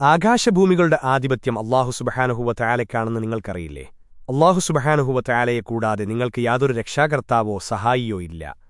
ആകാശഭൂമികളുടെ ആധിപത്യം അള്ളാഹു സുബഹാനുഹുവ തയാലയ്ക്കാണെന്ന് നിങ്ങൾക്കറിയില്ലേ? അള്ളാഹു സുബഹാനുഹുവ തയാലയെ കൂടാതെ നിങ്ങൾക്ക് യാതൊരു രക്ഷാകർത്താവോ സഹായിയോ ഇല്ല.